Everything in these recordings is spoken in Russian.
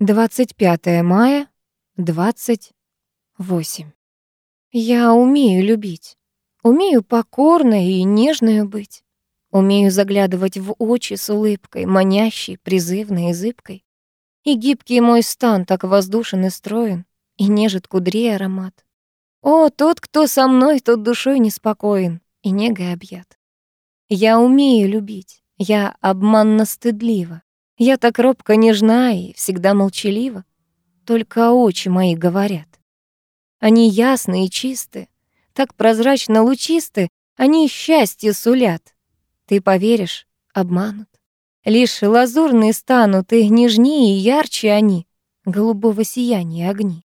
25 мая, 28. Я умею любить. Умею покорной и нежную быть. Умею заглядывать в очи с улыбкой, манящей, призывной и зыбкой. И гибкий мой стан так воздушен и строен, и нежит кудрей аромат. О, тот, кто со мной, тот душой неспокоен и негой объят. Я умею любить, я обманно стыдлива. Я так робко нежна и всегда молчалива. Только очи мои говорят. Они ясны и чисты, так прозрачно лучисты, они счастье сулят. Ты поверишь, обманут. Лишь лазурные станут, и нежнее и ярче они, голубого сияния огни.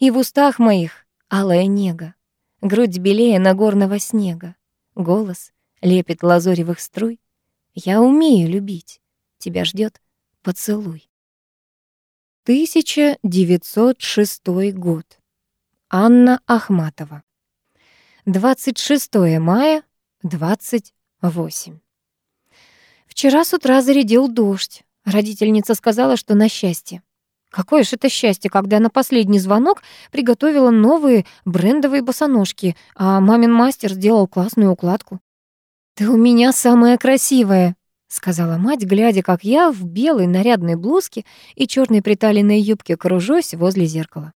И в устах моих алая нега, грудь белее нагорного снега, голос лепит лазоревых струй. Я умею любить, тебя ждет поцелуй. 1906 год. Анна Ахматова. 26 мая, 28. Вчера с утра зарядил дождь. Родительница сказала, что на счастье. Какое же это счастье, когда на последний звонок приготовила новые брендовые босоножки, а мамин мастер сделал классную укладку. «Ты у меня самая красивая», — сказала мать, глядя, как я в белой нарядной блузке и черной приталенной юбке кружусь возле зеркала.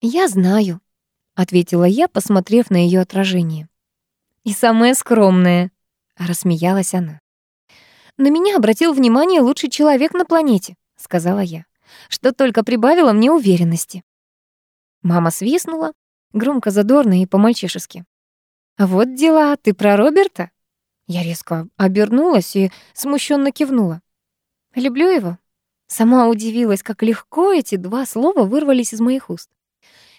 «Я знаю», — ответила я, посмотрев на ее отражение. «И самая скромная», — рассмеялась она. «На меня обратил внимание лучший человек на планете», — сказала я, что только прибавило мне уверенности. Мама свистнула, громко задорно и по-мальчишески. «Вот дела, ты про Роберта?» Я резко обернулась и смущенно кивнула. «Люблю его». Сама удивилась, как легко эти два слова вырвались из моих уст.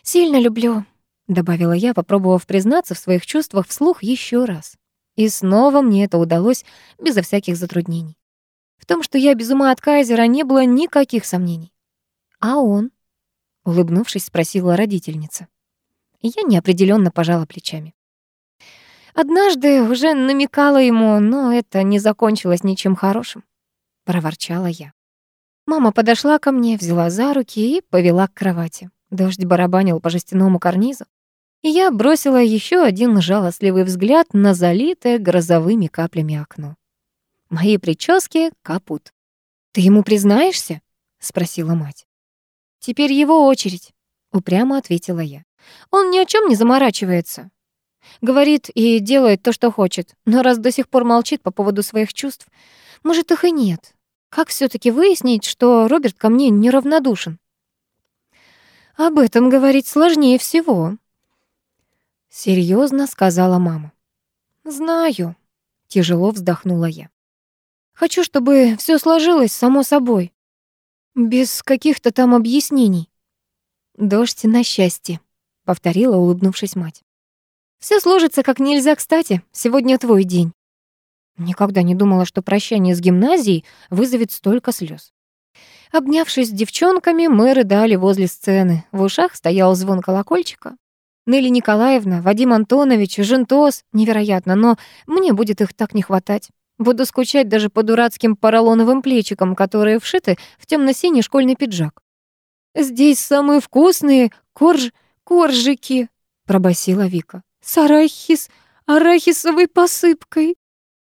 «Сильно люблю», — добавила я, попробовав признаться в своих чувствах вслух еще раз. И снова мне это удалось безо всяких затруднений. В том, что я без ума от Кайзера, не было никаких сомнений. «А он?» — улыбнувшись, спросила родительница. Я неопределенно пожала плечами. Однажды уже намекала ему, но это не закончилось ничем хорошим. Проворчала я. Мама подошла ко мне, взяла за руки и повела к кровати. Дождь барабанил по жестяному карнизу, и я бросила еще один жалостливый взгляд на залитое грозовыми каплями окно. Мои прически — капут. «Ты ему признаешься?» — спросила мать. «Теперь его очередь», — упрямо ответила я. «Он ни о чем не заморачивается. Говорит и делает то, что хочет, но раз до сих пор молчит по поводу своих чувств, может, их и нет. Как все таки выяснить, что Роберт ко мне неравнодушен? Об этом говорить сложнее всего. Серьезно сказала мама. Знаю. Тяжело вздохнула я. Хочу, чтобы все сложилось само собой. Без каких-то там объяснений. Дождь на счастье, повторила, улыбнувшись мать. Все сложится как нельзя кстати. Сегодня твой день. Никогда не думала, что прощание с гимназией вызовет столько слез. Обнявшись с девчонками, мы рыдали возле сцены. В ушах стоял звон колокольчика. Нелли Николаевна, Вадим Антонович, Жентос. Невероятно, но мне будет их так не хватать. Буду скучать даже по дурацким поролоновым плечикам, которые вшиты в темно-синий школьный пиджак. «Здесь самые вкусные корж... коржики», — пробасила Вика. «С арахис... арахисовой посыпкой».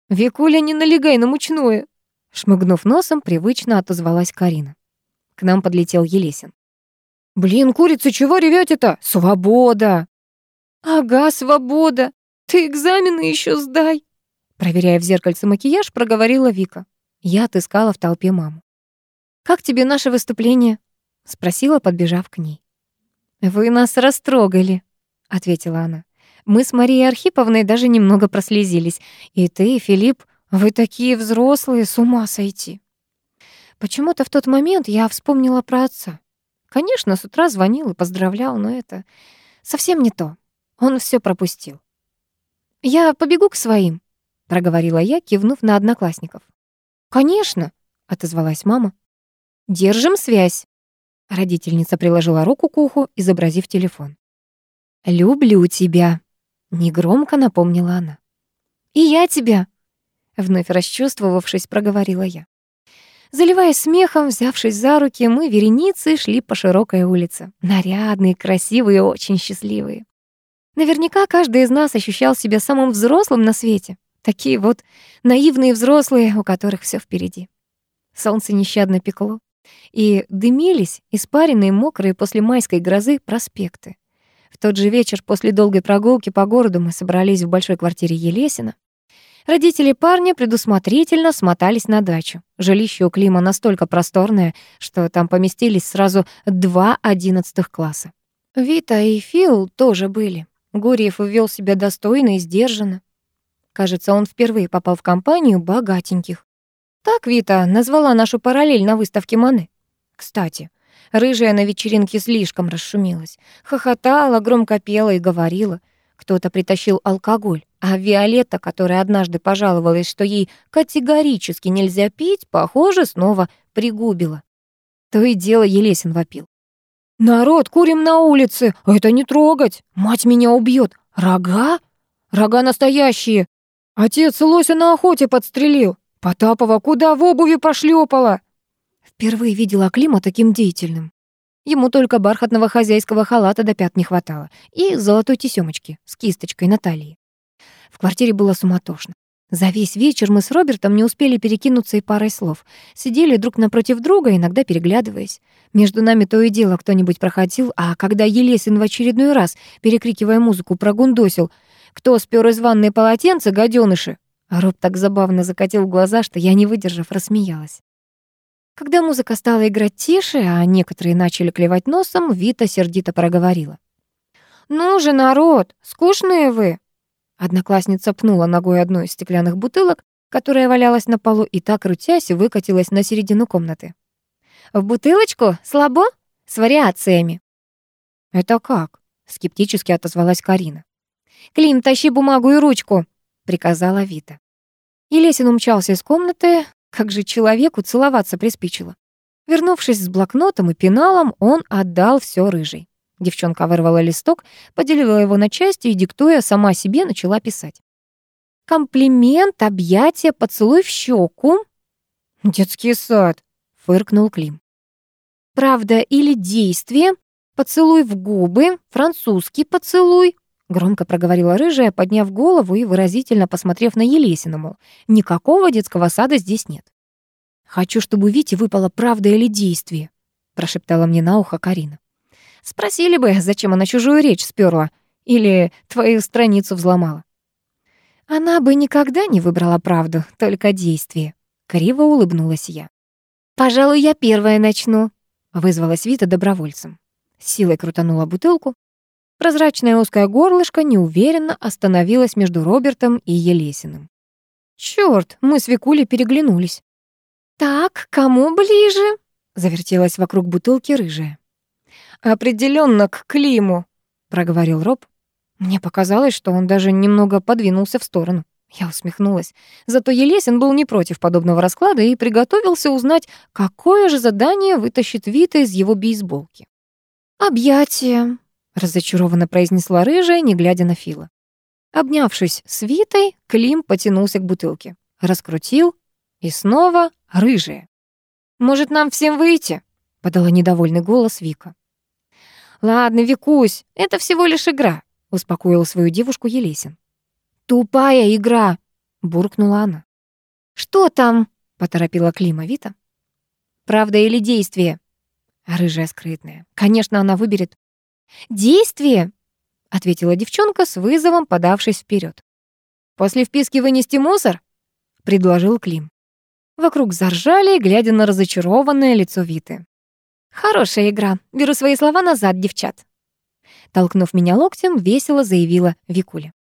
«Викуля, не налегай на мучное», Шмыгнув носом, привычно отозвалась Карина. К нам подлетел Елесин. «Блин, курица, чего ревёте-то? Свобода!» «Ага, свобода! Ты экзамены еще сдай!» Проверяя в зеркальце макияж, проговорила Вика. Я отыскала в толпе маму. «Как тебе наше выступление?» — спросила, подбежав к ней. «Вы нас растрогали», — ответила она. «Мы с Марией Архиповной даже немного прослезились. И ты, Филипп, вы такие взрослые, с ума сойти. Почему-то в тот момент я вспомнила про отца. Конечно, с утра звонил и поздравлял, но это совсем не то. Он все пропустил. «Я побегу к своим», — проговорила я, кивнув на одноклассников. «Конечно», — отозвалась мама. «Держим связь». Родительница приложила руку к уху, изобразив телефон. «Люблю тебя», — негромко напомнила она. «И я тебя», Вновь расчувствовавшись, проговорила я. Заливаясь смехом, взявшись за руки, мы вереницей шли по широкой улице. Нарядные, красивые, очень счастливые. Наверняка каждый из нас ощущал себя самым взрослым на свете. Такие вот наивные взрослые, у которых все впереди. Солнце нещадно пекло, и дымились испаренные мокрые после майской грозы проспекты. В тот же вечер после долгой прогулки по городу мы собрались в большой квартире Елесина. Родители парня предусмотрительно смотались на дачу. Жилище у Клима настолько просторное, что там поместились сразу два одиннадцатых класса. Вита и Фил тоже были. Гурьев вел себя достойно и сдержанно. Кажется, он впервые попал в компанию богатеньких. Так Вита назвала нашу параллель на выставке Мане. Кстати, рыжая на вечеринке слишком расшумелась. Хохотала, громко пела и говорила. Кто-то притащил алкоголь. А Виолетта, которая однажды пожаловалась, что ей категорически нельзя пить, похоже, снова пригубила. То и дело Елесин вопил. «Народ, курим на улице! Это не трогать! Мать меня убьет! Рога? Рога настоящие! Отец лося на охоте подстрелил! Потапова куда в обуви пошлепала!» Впервые видела Клима таким деятельным. Ему только бархатного хозяйского халата до пят не хватало и золотой тесёмочки с кисточкой на талии. В квартире было суматошно. За весь вечер мы с Робертом не успели перекинуться и парой слов. Сидели друг напротив друга, иногда переглядываясь. Между нами то и дело кто-нибудь проходил, а когда Елесин в очередной раз, перекрикивая музыку, прогундосил «Кто спер из ванной полотенце, гадёныши?» Роб так забавно закатил глаза, что я, не выдержав, рассмеялась. Когда музыка стала играть тише, а некоторые начали клевать носом, Вита сердито проговорила. «Ну же, народ, скучные вы!» Одноклассница пнула ногой одну из стеклянных бутылок, которая валялась на полу, и так, крутясь, выкатилась на середину комнаты. «В бутылочку? Слабо? С вариациями». «Это как?» — скептически отозвалась Карина. «Клим, тащи бумагу и ручку», — приказала Вита. Елесин умчался из комнаты, как же человеку целоваться приспичило. Вернувшись с блокнотом и пеналом, он отдал все рыжий. Девчонка вырвала листок, поделила его на части и, диктуя сама себе, начала писать. «Комплимент, объятие, поцелуй в щеку». «Детский сад», — фыркнул Клим. «Правда или действие, поцелуй в губы, французский поцелуй», громко проговорила рыжая, подняв голову и выразительно посмотрев на Елесина, мол, никакого детского сада здесь нет. «Хочу, чтобы Вите выпало правда или действие», прошептала мне на ухо Карина. Спросили бы, зачем она чужую речь сперла или твою страницу взломала. Она бы никогда не выбрала правду, только действие. Криво улыбнулась я. «Пожалуй, я первая начну», — вызвалась Вита добровольцем. силой крутанула бутылку. Прозрачное узкое горлышко неуверенно остановилось между Робертом и Елесиным. Чёрт, мы с Викулей переглянулись. «Так, кому ближе?» — завертелась вокруг бутылки рыжая. Определенно к Климу, проговорил Роб. Мне показалось, что он даже немного подвинулся в сторону. Я усмехнулась. Зато Елесин был не против подобного расклада и приготовился узнать, какое же задание вытащит Вита из его бейсболки. «Объятие», — разочарованно произнесла рыжая, не глядя на Фила. Обнявшись с Витой, Клим потянулся к бутылке. Раскрутил, и снова рыжая. «Может, нам всем выйти?» — подала недовольный голос Вика. «Ладно, Викусь, это всего лишь игра», — успокоил свою девушку Елесин. «Тупая игра», — буркнула она. «Что там?» — поторопила Клима Вита. «Правда или действие?» Рыжая скрытная. Конечно, она выберет. «Действие!» — ответила девчонка с вызовом, подавшись вперед. «После вписки вынести мусор?» — предложил Клим. Вокруг заржали, глядя на разочарованное лицо Виты. «Хорошая игра. Беру свои слова назад, девчат». Толкнув меня локтем, весело заявила Викуля.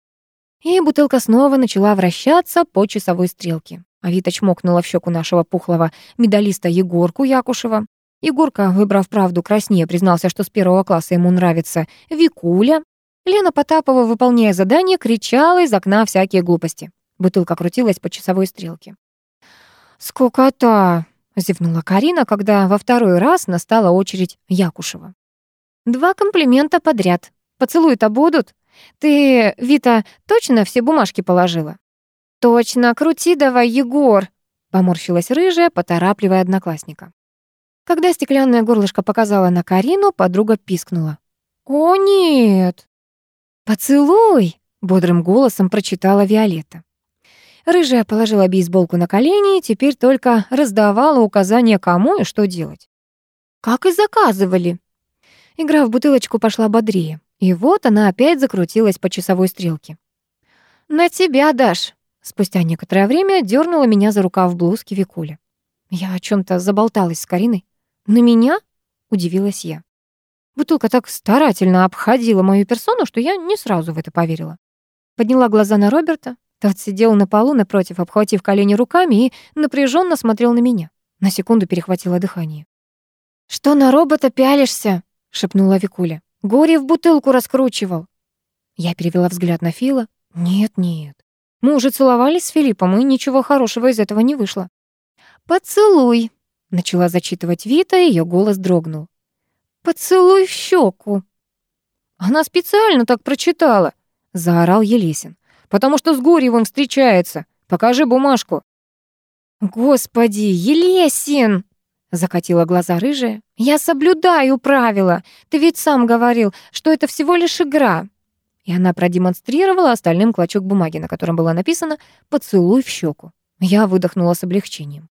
И бутылка снова начала вращаться по часовой стрелке. Авита чмокнула в щеку нашего пухлого медалиста Егорку Якушева. Егорка, выбрав правду краснее, признался, что с первого класса ему нравится Викуля. Лена Потапова, выполняя задание, кричала из окна всякие глупости. Бутылка крутилась по часовой стрелке. «Скукота!» зевнула Карина, когда во второй раз настала очередь Якушева. Два комплимента подряд. Поцелуи-то будут? Ты, Вита, точно все бумажки положила? Точно, крути давай, Егор, поморщилась рыжая, поторапливая одноклассника. Когда стеклянное горлышко показала на Карину, подруга пискнула. «О, нет!» «Поцелуй!» — бодрым голосом прочитала Виолетта. Рыжая положила бейсболку на колени и теперь только раздавала указания, кому и что делать. «Как и заказывали!» Игра в бутылочку пошла бодрее. И вот она опять закрутилась по часовой стрелке. «На тебя, Даш!» Спустя некоторое время дернула меня за рукав блузки Викуля. Я о чем то заболталась с Кариной. «На меня?» — удивилась я. Бутылка так старательно обходила мою персону, что я не сразу в это поверила. Подняла глаза на Роберта. Тот сидел на полу напротив, обхватив колени руками и напряженно смотрел на меня. На секунду перехватило дыхание. «Что на робота пялишься?» — шепнула Викуля. «Горе в бутылку раскручивал». Я перевела взгляд на Фила. «Нет-нет. Мы уже целовались с Филиппом, и ничего хорошего из этого не вышло». «Поцелуй», Начала зачитывать Вита, и её голос дрогнул. «Поцелуй в щеку!» «Она специально так прочитала!» — заорал Елесин. «Потому что с Горьевым встречается. Покажи бумажку». «Господи, Елесин!» — закатила глаза рыжая. «Я соблюдаю правила. Ты ведь сам говорил, что это всего лишь игра». И она продемонстрировала остальным клочок бумаги, на котором было написано «Поцелуй в щеку». Я выдохнула с облегчением.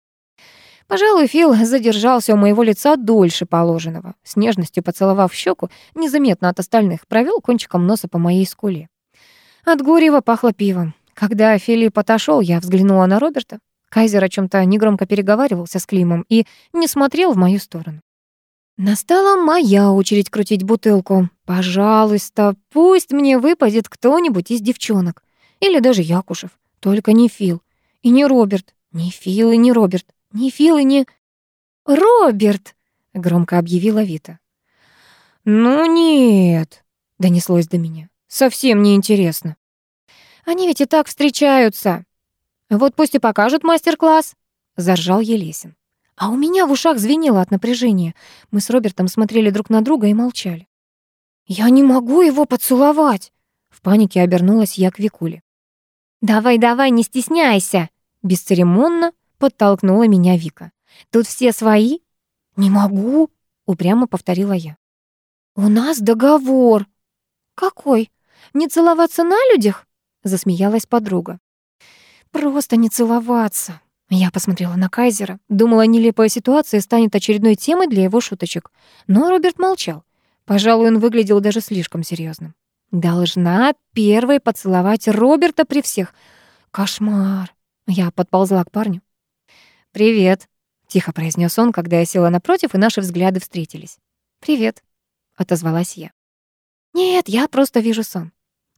Пожалуй, Фил задержался у моего лица дольше положенного. С нежностью поцеловав щеку, незаметно от остальных, провел кончиком носа по моей скуле. От Гурьева пахло пивом. Когда Филипп отошел, я взглянула на Роберта. Кайзер о чем то негромко переговаривался с Климом и не смотрел в мою сторону. Настала моя очередь крутить бутылку. Пожалуйста, пусть мне выпадет кто-нибудь из девчонок. Или даже Якушев. Только не Фил. И не Роберт. Не Фил и не Роберт. «Не Фил и не...» «Роберт!» — громко объявила Вита. «Ну нет», — донеслось до меня. «Совсем не интересно. Они ведь и так встречаются. Вот пусть и покажут мастер-класс», — заржал Елесин. А у меня в ушах звенело от напряжения. Мы с Робертом смотрели друг на друга и молчали. «Я не могу его поцеловать!» В панике обернулась я к Викуле. «Давай, давай, не стесняйся!» Бесцеремонно подтолкнула меня Вика. «Тут все свои?» «Не могу», — упрямо повторила я. «У нас договор». «Какой? Не целоваться на людях?» — засмеялась подруга. «Просто не целоваться». Я посмотрела на Кайзера, думала, нелепая ситуация станет очередной темой для его шуточек. Но Роберт молчал. Пожалуй, он выглядел даже слишком серьезным. Должна первой поцеловать Роберта при всех. Кошмар. Я подползла к парню. «Привет», — тихо произнес он, когда я села напротив, и наши взгляды встретились. «Привет», — отозвалась я. «Нет, я просто вижу сон».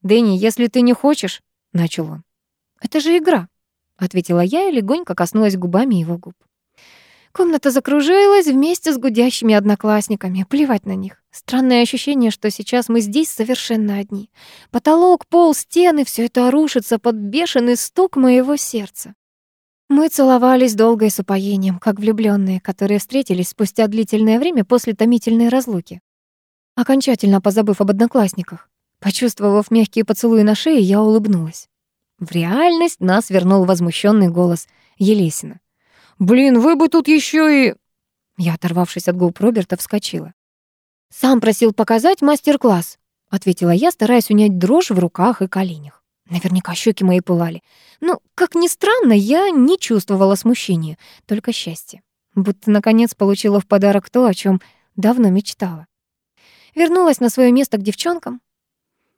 «Дэнни, если ты не хочешь...» — начал он. «Это же игра», — ответила я и легонько коснулась губами его губ. Комната закружилась вместе с гудящими одноклассниками. Плевать на них. Странное ощущение, что сейчас мы здесь совершенно одни. Потолок, пол, стены — все это рушится под бешеный стук моего сердца. Мы целовались долго и с упоением, как влюбленные, которые встретились спустя длительное время после томительной разлуки. Окончательно позабыв об одноклассниках, почувствовав мягкие поцелуи на шее, я улыбнулась. В реальность нас вернул возмущенный голос Елесина. «Блин, вы бы тут еще и...» Я, оторвавшись от губ Роберта, вскочила. «Сам просил показать мастер-класс», — ответила я, стараясь унять дрожь в руках и коленях. Наверняка щеки мои пылали. Но, как ни странно, я не чувствовала смущения, только счастье. Будто, наконец, получила в подарок то, о чем давно мечтала. Вернулась на свое место к девчонкам.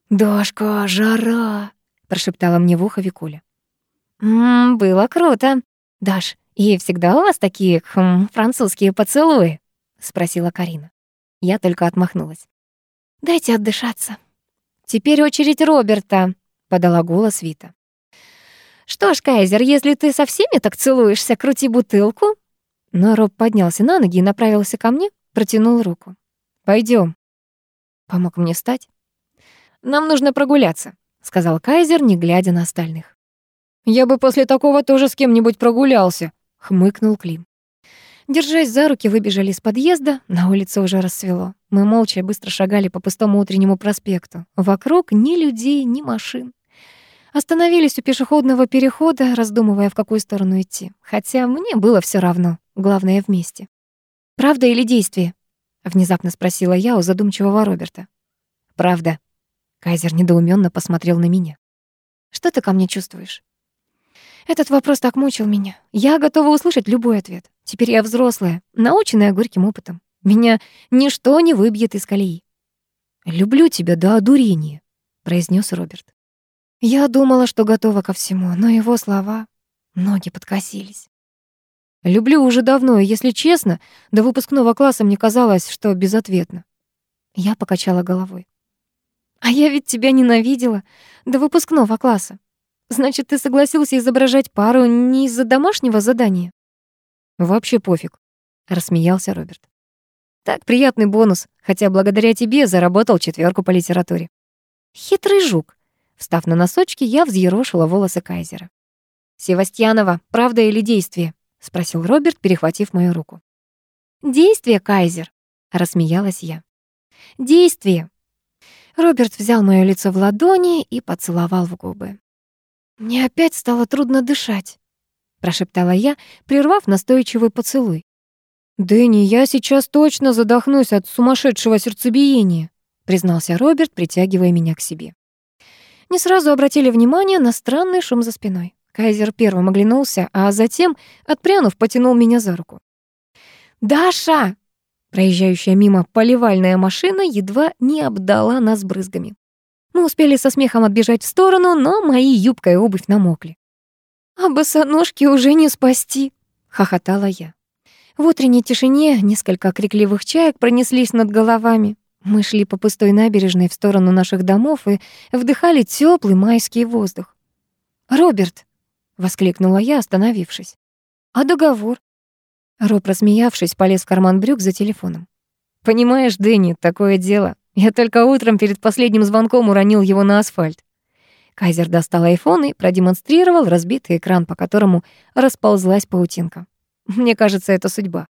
«Дашка, жара!» — прошептала мне в ухо Викуля. «Ммм, было круто. Даш, и всегда у вас такие, хм, французские поцелуи?» — спросила Карина. Я только отмахнулась. «Дайте отдышаться». «Теперь очередь Роберта», — подала голос Вита. «Что ж, Кайзер, если ты со всеми так целуешься, крути бутылку». Но Роб поднялся на ноги и направился ко мне, протянул руку. Пойдем. Помог мне встать. «Нам нужно прогуляться», — сказал Кайзер, не глядя на остальных. «Я бы после такого тоже с кем-нибудь прогулялся», — хмыкнул Клим. Держась за руки, выбежали из подъезда. На улице уже рассвело. Мы молча быстро шагали по пустому утреннему проспекту. Вокруг ни людей, ни машин. Остановились у пешеходного перехода, раздумывая, в какую сторону идти. Хотя мне было все равно, главное вместе. «Правда или действие?» — внезапно спросила я у задумчивого Роберта. «Правда». Кайзер недоуменно посмотрел на меня. «Что ты ко мне чувствуешь?» Этот вопрос так мучил меня. Я готова услышать любой ответ. Теперь я взрослая, наученная горьким опытом. Меня ничто не выбьет из колеи. «Люблю тебя до одурения», — произнес Роберт. Я думала, что готова ко всему, но его слова... Ноги подкосились. Люблю уже давно, и, если честно, до выпускного класса мне казалось, что безответно. Я покачала головой. А я ведь тебя ненавидела до выпускного класса. Значит, ты согласился изображать пару не из-за домашнего задания? Вообще пофиг, рассмеялся Роберт. Так, приятный бонус, хотя благодаря тебе заработал четверку по литературе. Хитрый жук. Встав на носочки, я взъерошила волосы Кайзера. «Севастьянова, правда или действие?» — спросил Роберт, перехватив мою руку. «Действие, Кайзер!» — рассмеялась я. «Действие!» Роберт взял моё лицо в ладони и поцеловал в губы. «Мне опять стало трудно дышать», — прошептала я, прервав настойчивый поцелуй. «Дэнни, я сейчас точно задохнусь от сумасшедшего сердцебиения», признался Роберт, притягивая меня к себе. Не сразу обратили внимание на странный шум за спиной. Кайзер первым оглянулся, а затем, отпрянув, потянул меня за руку. «Даша!» Проезжающая мимо поливальная машина едва не обдала нас брызгами. Мы успели со смехом отбежать в сторону, но мои юбка и обувь намокли. «А босоножки уже не спасти!» — хохотала я. В утренней тишине несколько крикливых чаек пронеслись над головами. Мы шли по пустой набережной в сторону наших домов и вдыхали теплый майский воздух. «Роберт!» — воскликнула я, остановившись. «А договор?» Роб, рассмеявшись, полез в карман брюк за телефоном. «Понимаешь, Дэнни, такое дело. Я только утром перед последним звонком уронил его на асфальт». Кайзер достал айфон и продемонстрировал разбитый экран, по которому расползлась паутинка. Мне кажется, это судьба.